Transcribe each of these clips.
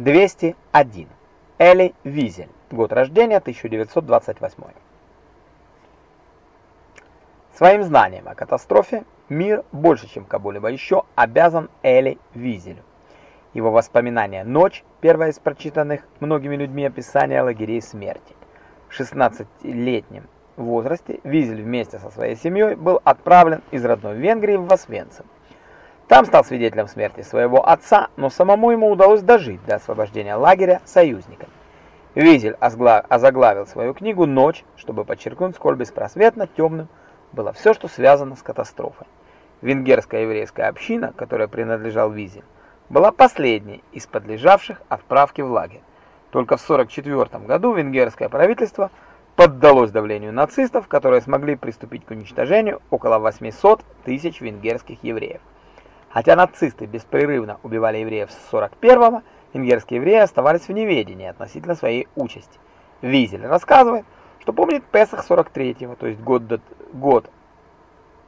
201. Эли Визель. Год рождения 1928. Своим знанием о катастрофе мир больше, чем кому-либо еще, обязан Эли Визелю. Его воспоминания «Ночь» – первое из прочитанных многими людьми описания лагерей смерти. В 16-летнем возрасте Визель вместе со своей семьей был отправлен из родной Венгрии в Освенцим. Там стал свидетелем смерти своего отца, но самому ему удалось дожить до освобождения лагеря союзниками. Визель озаглавил свою книгу «Ночь», чтобы подчеркнуть, сколь беспросветно темным было все, что связано с катастрофой. Венгерская еврейская община, которой принадлежал Визель, была последней из подлежавших отправке в лагерь. Только в 1944 году венгерское правительство поддалось давлению нацистов, которые смогли приступить к уничтожению около 800 тысяч венгерских евреев. Хотя нацисты беспрерывно убивали евреев с 41-го, венгерские евреи оставались в неведении относительно своей участи. Визель рассказывает, что помнит Песах 43-го, то есть год до, год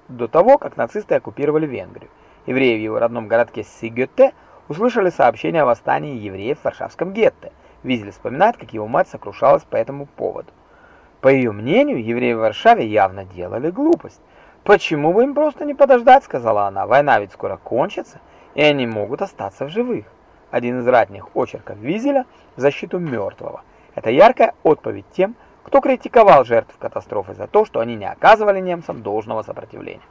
до того, как нацисты оккупировали Венгрию. Евреи в его родном городке Сигете услышали сообщение о восстании евреев в Варшавском гетто. Визель вспоминает, как его мать сокрушалась по этому поводу. По ее мнению, евреи в Варшаве явно делали глупость. «Почему бы им просто не подождать?» — сказала она. «Война ведь скоро кончится, и они могут остаться в живых». Один из ратних очерков Визеля в защиту мертвого. Это яркая отповедь тем, кто критиковал жертв катастрофы за то, что они не оказывали немцам должного сопротивления.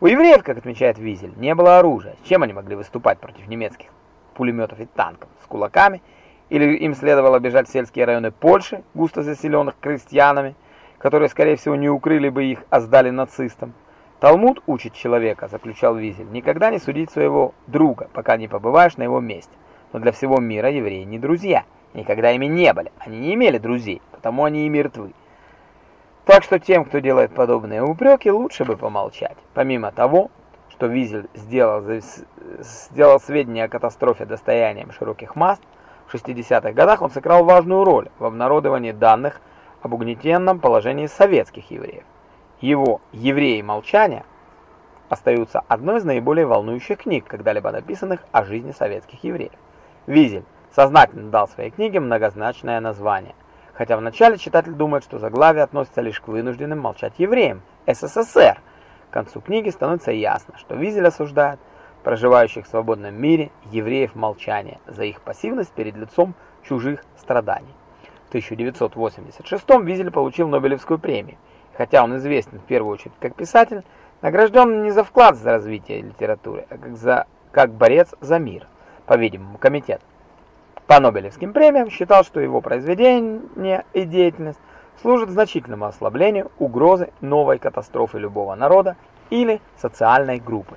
У евреев, как отмечает Визель, не было оружия. Чем они могли выступать против немецких пулеметов и танков? С кулаками? Или им следовало бежать в сельские районы Польши, густо заселенных крестьянами, которые, скорее всего, не укрыли бы их, а сдали нацистам. Талмуд учит человека, заключал Визель, никогда не судить своего друга, пока не побываешь на его месте. Но для всего мира евреи не друзья, никогда ими не были, они не имели друзей, потому они и мертвы. Так что тем, кто делает подобные упреки, лучше бы помолчать. Помимо того, что Визель сделал, сделал сведения о катастрофе достоянием широких масс, в 60-х годах он сыграл важную роль в обнародовании данных об угнетенном положении советских евреев. Его «Евреи молчания» остаются одной из наиболее волнующих книг, когда-либо написанных о жизни советских евреев. Визель сознательно дал своей книге многозначное название, хотя вначале читатель думает, что заглавие относится лишь к вынужденным молчать евреям СССР. К концу книги становится ясно, что Визель осуждает проживающих в свободном мире евреев молчания за их пассивность перед лицом чужих страданий. В 1986 Визель получил Нобелевскую премию. Хотя он известен в первую очередь как писатель, награжден не за вклад в развитие литературы, а как, за, как борец за мир, по-видимому, комитет. По Нобелевским премиям считал, что его произведение и деятельность служат значительному ослаблению угрозы новой катастрофы любого народа или социальной группы.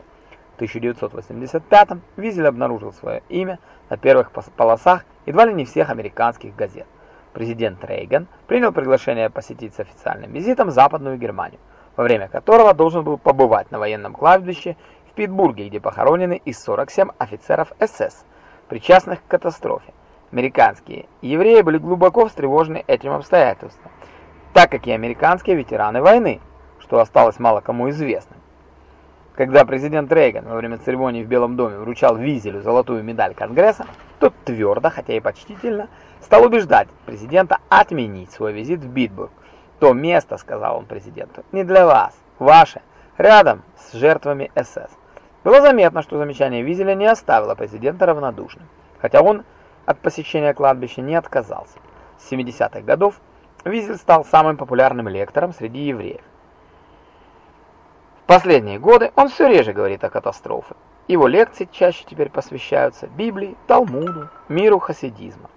В 1985 Визель обнаружил свое имя на первых полосах едва ли не всех американских газет президент Рейган принял приглашение посетить с официальным визитом Западную Германию, во время которого должен был побывать на военном кладбище в Питтсбурге, где похоронены из 47 офицеров СС, причастных к катастрофе. Американские евреи были глубоко встревожены этим обстоятельством, так как и американские ветераны войны, что осталось мало кому известным. Когда президент Рейган во время церемонии в Белом доме вручал Визелю золотую медаль Конгресса, тот твердо, хотя и почтительно, стал убеждать президента отменить свой визит в Битбург. «То место, — сказал он президенту, — не для вас, ваше, рядом с жертвами СС». Было заметно, что замечание Визеля не оставило президента равнодушным, хотя он от посещения кладбища не отказался. С 70-х годов Визель стал самым популярным лектором среди евреев последние годы он все реже говорит о катастрофе. Его лекции чаще теперь посвящаются Библии, Талмуду, миру хасидизма.